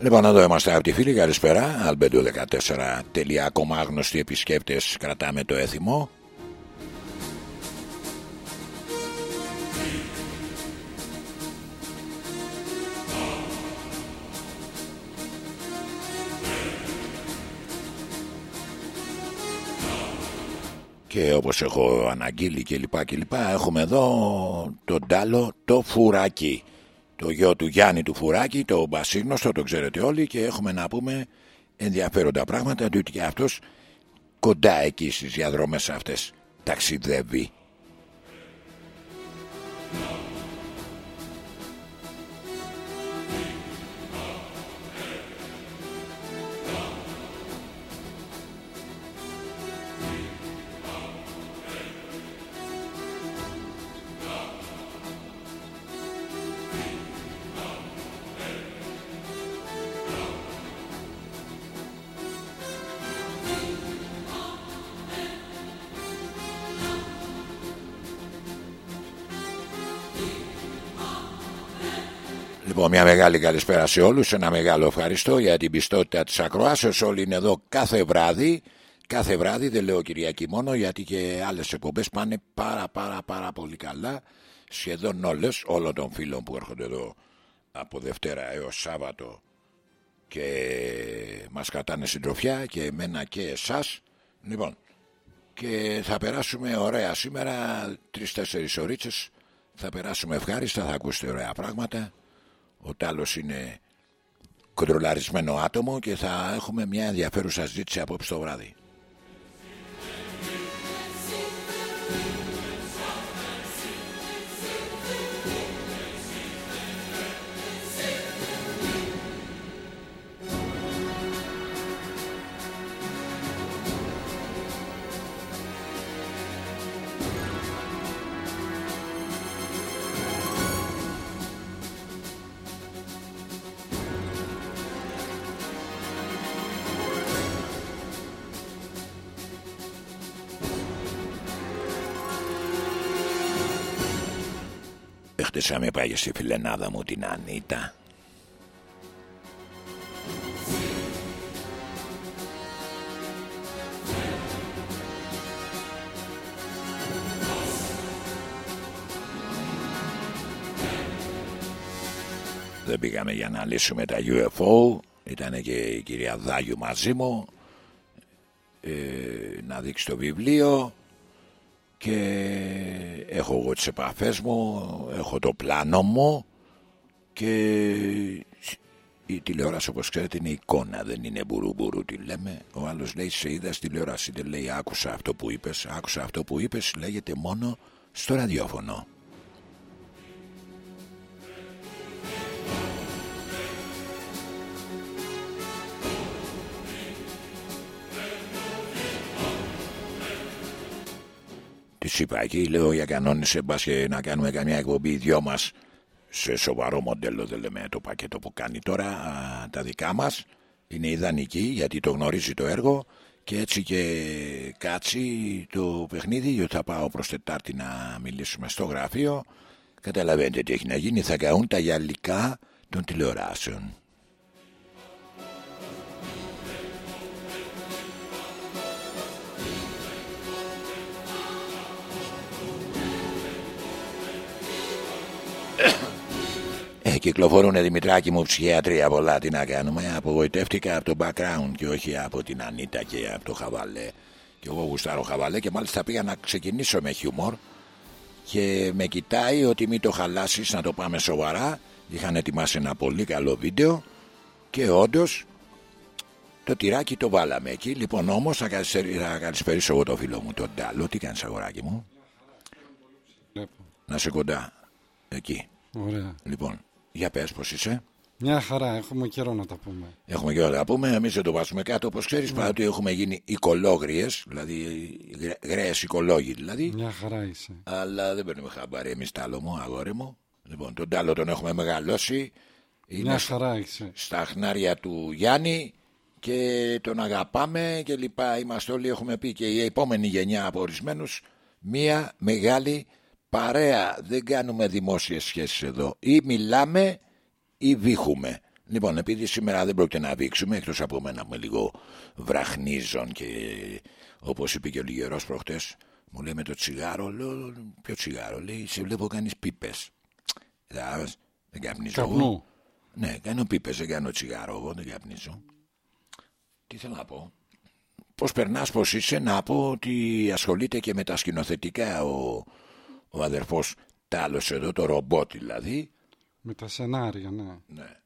Λοιπόν, εδώ είμαστε από τη φίλη. Καλησπέρα. Αλμπέντο14. Ακόμα άγνωστοι επισκέπτες. Κρατάμε το έθιμο. και όπως έχω αναγγείλει και λοιπά και λοιπά έχουμε εδώ τον Τάλο το Φουράκι το γιο του Γιάννη του Φουράκη, το Μπασίγνωστο, το ξέρετε όλοι και έχουμε να πούμε ενδιαφέροντα πράγματα διότι και αυτός κοντά εκεί στις διαδρομές αυτές ταξιδεύει. Λοιπόν, μια μεγάλη καλησπέρα σε όλους, ένα μεγάλο ευχαριστώ για την πιστότητα της ακροάσεως. Όλοι είναι εδώ κάθε βράδυ, κάθε βράδυ, δεν λέω Κυριακή μόνο, γιατί και άλλες εκπομπές πάνε πάρα πάρα πάρα πολύ καλά. Σχεδόν όλες, όλων των φίλων που έρχονται εδώ από Δευτέρα έως Σάββατο και μας κρατάνε συντροφιά και εμένα και εσάς. Λοιπόν, και θα περάσουμε ωραία σήμερα, τρεις-τέσσερις ωρίτσες, θα περάσουμε ευχάριστα, θα ακούσετε ωραία πράγματα ο Τάλος είναι κοντρολαρισμένο άτομο και θα έχουμε μια ενδιαφέρουσα ζήτηση απόψε το βράδυ. Με πάει στη φιλενάδα μου την Ανίτα. Δεν πήγαμε για να λύσουμε τα UFO Ήταν και η κυρία Δάγιου μαζί μου ε, Να δείξει το βιβλίο και έχω εγώ τις επαφές μου, έχω το πλάνο μου και η τηλεόραση όπως ξέρετε είναι εικόνα, δεν είναι μπουρουμπουρου τι λέμε. Ο άλλος λέει σε είδα στη τηλεόραση, δεν λέει άκουσα αυτό που είπες, άκουσα αυτό που είπες, λέγεται μόνο στο ραδιόφωνο. Τη είπα εκεί, λέω για κανόνες, μπα και να κάνουμε καμιά εκπομπή δυο μας σε σοβαρό μοντέλο, δεν λέμε το πακέτο που κάνει τώρα. τα δικά μας είναι ιδανική γιατί το γνωρίζει το έργο και έτσι και κάτσει το παιχνίδι. Γιατί θα πάω προς Τετάρτη να μιλήσουμε στο γραφείο. Καταλαβαίνετε τι έχει να γίνει, θα καούν τα γυαλικά των τηλεοράσεων. Ε, κυκλοφορούν Δημητράκη μου ψυχιατρία πολλά. Τι να κάνουμε; Απογοητεύτηκα από το background και όχι από την Ανίτα και από το Χαβαλέ. Και εγώ γουστάρω Χαβαλέ και μάλιστα πήγα να ξεκινήσω με χιούμορ. Και με κοιτάει ότι μην το χαλάσεις να το πάμε σοβαρά. Είχαν ετοιμάσει ένα πολύ καλό βίντεο και όντως το τυράκι το βάλαμε εκεί. Λοιπόν όμως θα, καλησπερίσω εγώ το φίλο μου τον Τάλο τι κάνεις αγοράκι μου; Να σε κοντά εκεί Ωραία. Λοιπόν, για πες πως είσαι. Μια χαρά, έχουμε καιρό να τα πούμε. Έχουμε καιρό να τα πούμε. Εμείς δεν το βάζουμε κάτω, όπως ξέρεις, ναι. παρότι έχουμε γίνει οικολόγριες, δηλαδή γραίε οικολόγοι δηλαδή. Μια χαρά είσαι. Αλλά δεν παίρνουμε χαμπάρι εμείς τάλο μου, αγόρι μου. Λοιπόν, τον τάλο τον έχουμε μεγαλώσει. Είναι Μια χαρά είσαι. Στα χνάρια του Γιάννη και τον αγαπάμε και λοιπά. Είμαστε όλοι, έχουμε πει και η επόμενη γενιά από ορισμένους. Μια μεγάλη παρέα δεν κάνουμε δημόσιες σχέσεις εδώ ή μιλάμε ή βήχουμε Λοιπόν, επειδή σήμερα δεν πρόκειται να δείξουμε, εκτός από μένα με λίγο βραχνίζων και όπως είπε και ο Λιγερός προχτές, μου λέει με το τσιγάρο, λέω, ποιο τσιγάρο, λέει, σε βλέπω κάνεις πίπες. δεν καπνίζω. Καπνού. Ναι, κάνω πίπες, δεν κάνω τσιγάρο, εγώ δεν καπνίζω. Τι θέλω να πω; Πώς περνάς, πώς είσαι, να πω ότι ασχολείται και με τα σκηνοθετικά ο, ο αδερφός Τάλο εδώ, το ρομπότ δηλαδή. Με τα σενάρια, ναι. Ναι.